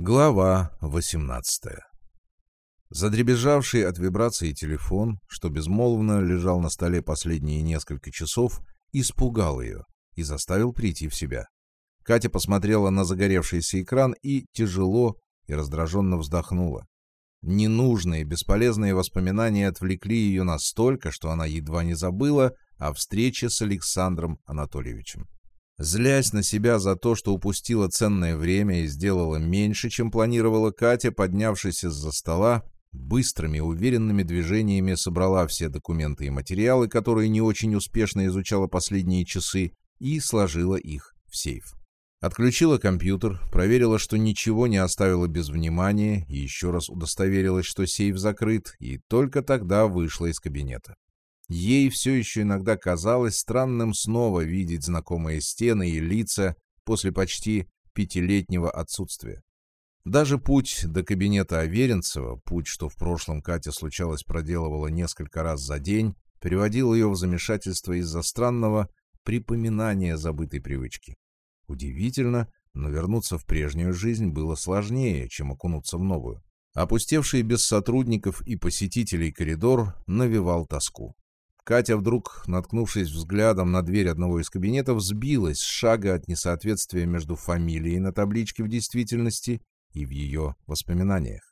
Глава 18 Задребезжавший от вибрации телефон, что безмолвно лежал на столе последние несколько часов, испугал ее и заставил прийти в себя. Катя посмотрела на загоревшийся экран и тяжело и раздраженно вздохнула. Ненужные, бесполезные воспоминания отвлекли ее настолько, что она едва не забыла о встрече с Александром Анатольевичем. Злясь на себя за то, что упустила ценное время и сделала меньше, чем планировала Катя, поднявшись из-за стола, быстрыми, уверенными движениями собрала все документы и материалы, которые не очень успешно изучала последние часы, и сложила их в сейф. Отключила компьютер, проверила, что ничего не оставила без внимания, и еще раз удостоверилась, что сейф закрыт, и только тогда вышла из кабинета. Ей все еще иногда казалось странным снова видеть знакомые стены и лица после почти пятилетнего отсутствия. Даже путь до кабинета Аверинцева, путь, что в прошлом Катя случалось проделывала несколько раз за день, приводил ее в замешательство из-за странного припоминания забытой привычки. Удивительно, но вернуться в прежнюю жизнь было сложнее, чем окунуться в новую. Опустевший без сотрудников и посетителей коридор навевал тоску. Катя, вдруг, наткнувшись взглядом на дверь одного из кабинетов, сбилась с шага от несоответствия между фамилией на табличке в действительности и в ее воспоминаниях.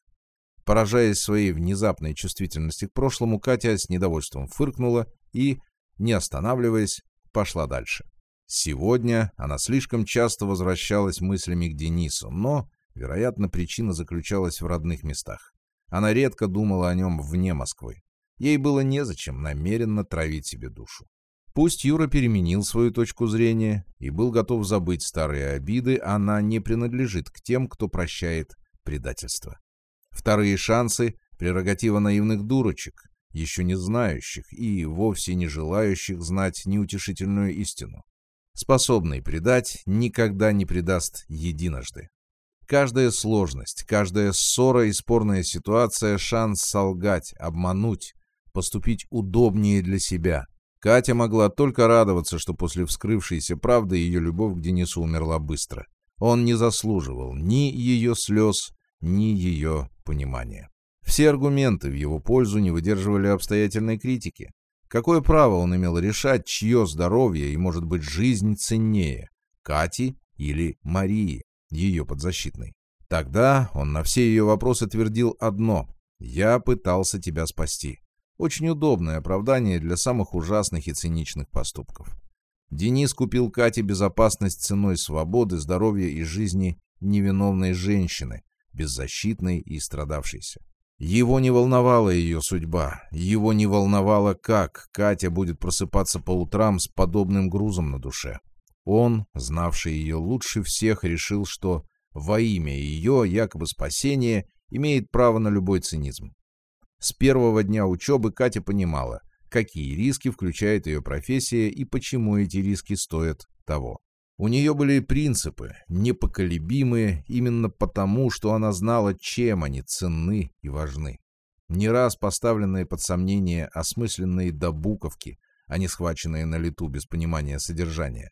Поражаясь своей внезапной чувствительности к прошлому, Катя с недовольством фыркнула и, не останавливаясь, пошла дальше. Сегодня она слишком часто возвращалась мыслями к Денису, но, вероятно, причина заключалась в родных местах. Она редко думала о нем вне Москвы. Ей было незачем намеренно травить себе душу. Пусть Юра переменил свою точку зрения и был готов забыть старые обиды, она не принадлежит к тем, кто прощает предательство. Вторые шансы — прерогатива наивных дурочек, еще не знающих и вовсе не желающих знать неутешительную истину. Способный предать никогда не предаст единожды. Каждая сложность, каждая ссора и спорная ситуация — шанс солгать, обмануть, поступить удобнее для себя. Катя могла только радоваться, что после вскрывшейся правды ее любовь к Денису умерла быстро. Он не заслуживал ни ее слез, ни ее понимания. Все аргументы в его пользу не выдерживали обстоятельной критики. Какое право он имел решать, чье здоровье и, может быть, жизнь ценнее, Кати или Марии, ее подзащитной? Тогда он на все ее вопросы твердил одно «Я пытался тебя спасти». Очень удобное оправдание для самых ужасных и циничных поступков. Денис купил Кате безопасность ценой свободы, здоровья и жизни невиновной женщины, беззащитной и страдавшейся. Его не волновала ее судьба, его не волновало, как Катя будет просыпаться по утрам с подобным грузом на душе. Он, знавший ее лучше всех, решил, что во имя ее, якобы спасения, имеет право на любой цинизм. С первого дня учебы Катя понимала, какие риски включает ее профессия и почему эти риски стоят того. У нее были принципы, непоколебимые именно потому, что она знала, чем они ценны и важны. Не раз поставленные под сомнение осмысленные до буковки, а не схваченные на лету без понимания содержания.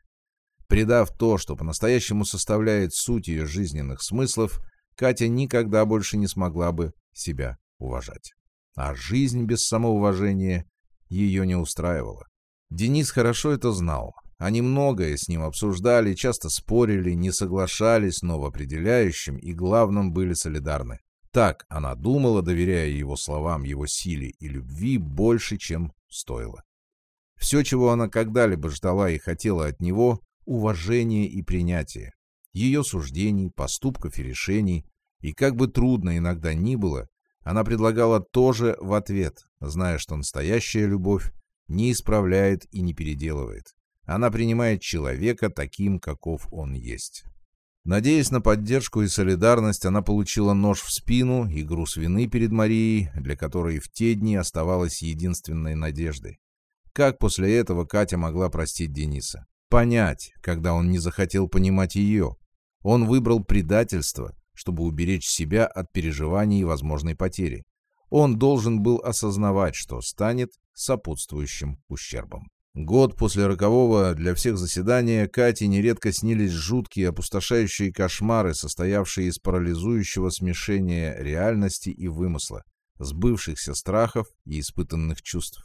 Предав то, что по-настоящему составляет суть ее жизненных смыслов, Катя никогда больше не смогла бы себя уважать. А жизнь без самоуважения ее не устраивала. Денис хорошо это знал. Они многое с ним обсуждали, часто спорили, не соглашались, но в определяющем и главном были солидарны. Так она думала, доверяя его словам, его силе и любви больше, чем стоило. Все, чего она когда-либо ждала и хотела от него — уважение и принятие. Ее суждений, поступков и решений. И как бы трудно иногда ни было, она предлагала тоже в ответ, зная, что настоящая любовь не исправляет и не переделывает. Она принимает человека таким, каков он есть. Надеясь на поддержку и солидарность, она получила нож в спину и груз вины перед Марией, для которой в те дни оставалась единственной надеждой. Как после этого Катя могла простить Дениса? Понять, когда он не захотел понимать ее. Он выбрал предательство, чтобы уберечь себя от переживаний и возможной потери. Он должен был осознавать, что станет сопутствующим ущербом. Год после рокового для всех заседания Кате нередко снились жуткие опустошающие кошмары, состоявшие из парализующего смешения реальности и вымысла, сбывшихся страхов и испытанных чувств.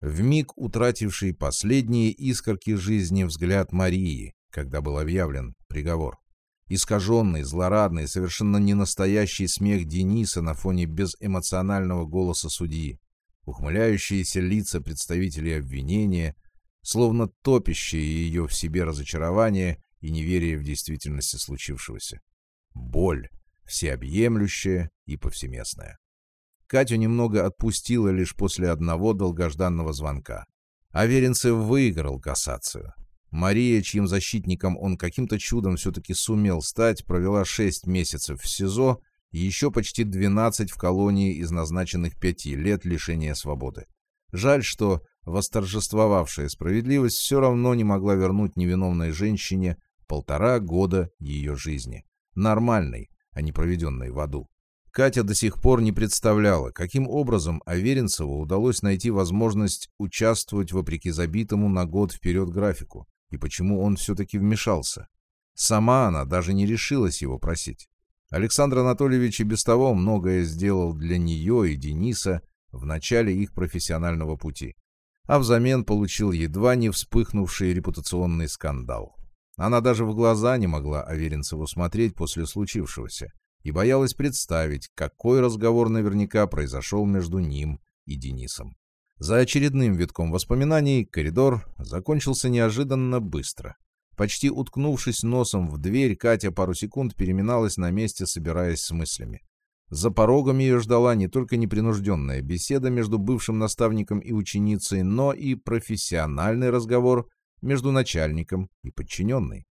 В миг утративший последние искорки жизни взгляд Марии, когда был объявлен приговор. Искаженный, злорадный, совершенно ненастоящий смех Дениса на фоне безэмоционального голоса судьи ухмыляющиеся лица представителей обвинения, словно топящие ее в себе разочарование и неверие в действительности случившегося. Боль, всеобъемлющая и повсеместная. Катю немного отпустила лишь после одного долгожданного звонка. Аверинцев выиграл кассацию. Мария, чьим защитником он каким-то чудом все-таки сумел стать, провела шесть месяцев в СИЗО и еще почти 12 в колонии из назначенных пяти лет лишения свободы. Жаль, что восторжествовавшая справедливость все равно не могла вернуть невиновной женщине полтора года ее жизни. Нормальной, а не проведенной в аду. Катя до сих пор не представляла, каким образом Аверинцеву удалось найти возможность участвовать вопреки забитому на год вперед графику, и почему он все-таки вмешался. Сама она даже не решилась его просить. Александр Анатольевич и без того многое сделал для нее и Дениса в начале их профессионального пути, а взамен получил едва не вспыхнувший репутационный скандал. Она даже в глаза не могла Аверинцеву смотреть после случившегося и боялась представить, какой разговор наверняка произошел между ним и Денисом. За очередным витком воспоминаний коридор закончился неожиданно быстро. Почти уткнувшись носом в дверь, Катя пару секунд переминалась на месте, собираясь с мыслями. За порогом ее ждала не только непринужденная беседа между бывшим наставником и ученицей, но и профессиональный разговор между начальником и подчиненной.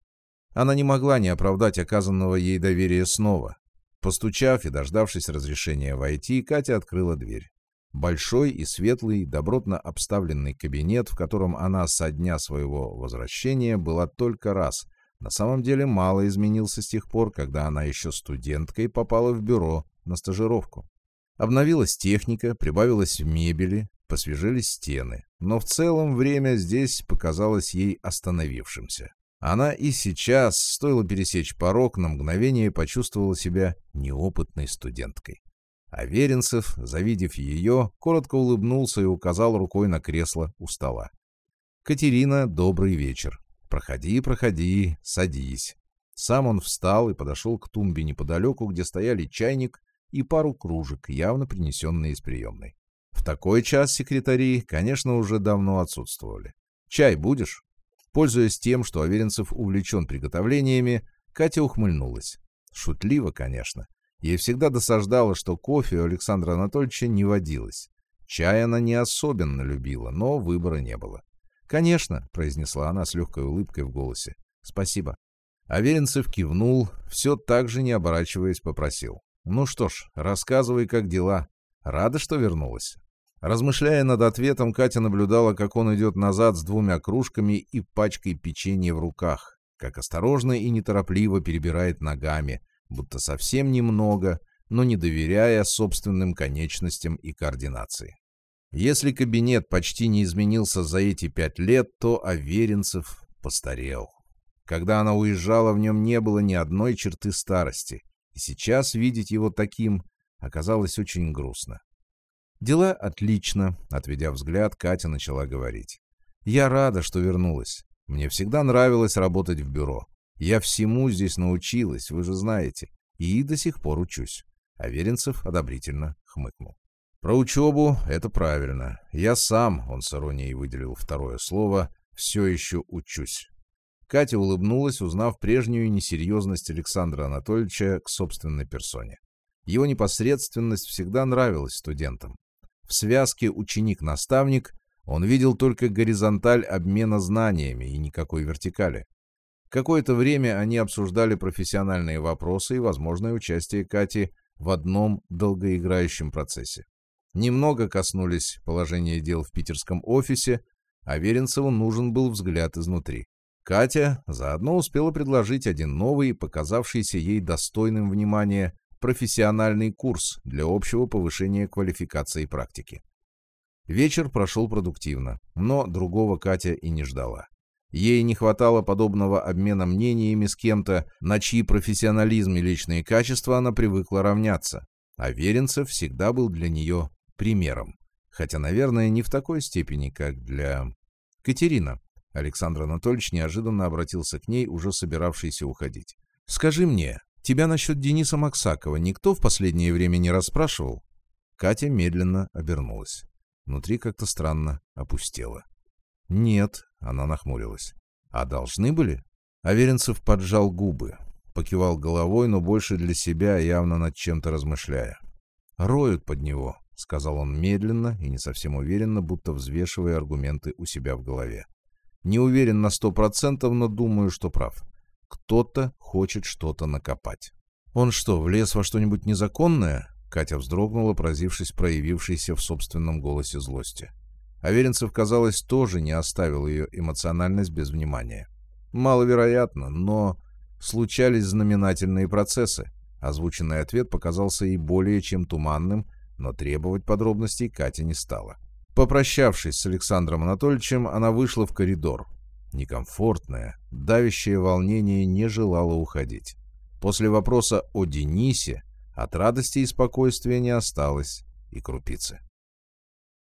Она не могла не оправдать оказанного ей доверия снова. Постучав и дождавшись разрешения войти, Катя открыла дверь. Большой и светлый, добротно обставленный кабинет, в котором она со дня своего возвращения была только раз, на самом деле мало изменился с тех пор, когда она еще студенткой попала в бюро на стажировку. Обновилась техника, прибавилась мебели, посвежелись стены, но в целом время здесь показалось ей остановившимся. Она и сейчас, стоило пересечь порог, на мгновение почувствовала себя неопытной студенткой. Аверинцев, завидев ее, коротко улыбнулся и указал рукой на кресло у стола. «Катерина, добрый вечер. Проходи, проходи, садись». Сам он встал и подошел к тумбе неподалеку, где стояли чайник и пару кружек, явно принесенные из приемной. В такой час секретари, конечно, уже давно отсутствовали. «Чай будешь?» Пользуясь тем, что Аверинцев увлечен приготовлениями, Катя ухмыльнулась. Шутливо, конечно. Ей всегда досаждало, что кофе у Александра Анатольевича не водилось. Чай она не особенно любила, но выбора не было. «Конечно», — произнесла она с легкой улыбкой в голосе. «Спасибо». Аверинцев кивнул, все так же не оборачиваясь попросил. «Ну что ж, рассказывай, как дела. Рада, что вернулась?» Размышляя над ответом, Катя наблюдала, как он идет назад с двумя кружками и пачкой печенья в руках, как осторожно и неторопливо перебирает ногами, будто совсем немного, но не доверяя собственным конечностям и координации. Если кабинет почти не изменился за эти пять лет, то Аверинцев постарел. Когда она уезжала, в нем не было ни одной черты старости, и сейчас видеть его таким оказалось очень грустно. «Дела отлично», — отведя взгляд, Катя начала говорить. «Я рада, что вернулась. Мне всегда нравилось работать в бюро. Я всему здесь научилась, вы же знаете, и до сих пор учусь. Аверинцев одобрительно хмыкнул. Про учебу это правильно. Я сам, он с иронией выделил второе слово, все еще учусь. Катя улыбнулась, узнав прежнюю несерьезность Александра Анатольевича к собственной персоне. Его непосредственность всегда нравилась студентам. В связке ученик-наставник он видел только горизонталь обмена знаниями и никакой вертикали. Какое-то время они обсуждали профессиональные вопросы и возможное участие Кати в одном долгоиграющем процессе. Немного коснулись положения дел в питерском офисе, а Веренцеву нужен был взгляд изнутри. Катя заодно успела предложить один новый, показавшийся ей достойным внимания, профессиональный курс для общего повышения квалификации и практики. Вечер прошел продуктивно, но другого Катя и не ждала. Ей не хватало подобного обмена мнениями с кем-то, на чьи профессионализм и личные качества она привыкла равняться. А Веренцев всегда был для нее примером. Хотя, наверное, не в такой степени, как для... Катерина. Александр Анатольевич неожиданно обратился к ней, уже собиравшийся уходить. «Скажи мне, тебя насчет Дениса Максакова никто в последнее время не расспрашивал?» Катя медленно обернулась. Внутри как-то странно опустела. «Нет», — она нахмурилась. «А должны были?» Аверинцев поджал губы, покивал головой, но больше для себя, явно над чем-то размышляя. «Роют под него», — сказал он медленно и не совсем уверенно, будто взвешивая аргументы у себя в голове. «Не уверен на сто процентов, но думаю, что прав. Кто-то хочет что-то накопать». «Он что, влез во что-нибудь незаконное?» Катя вздрогнула, поразившись проявившейся в собственном голосе злости. Аверинцев, казалось, тоже не оставил ее эмоциональность без внимания. Маловероятно, но случались знаменательные процессы. Озвученный ответ показался и более чем туманным, но требовать подробностей Катя не стала. Попрощавшись с Александром Анатольевичем, она вышла в коридор. Некомфортное, давящее волнение не желало уходить. После вопроса о Денисе от радости и спокойствия не осталось и крупицы.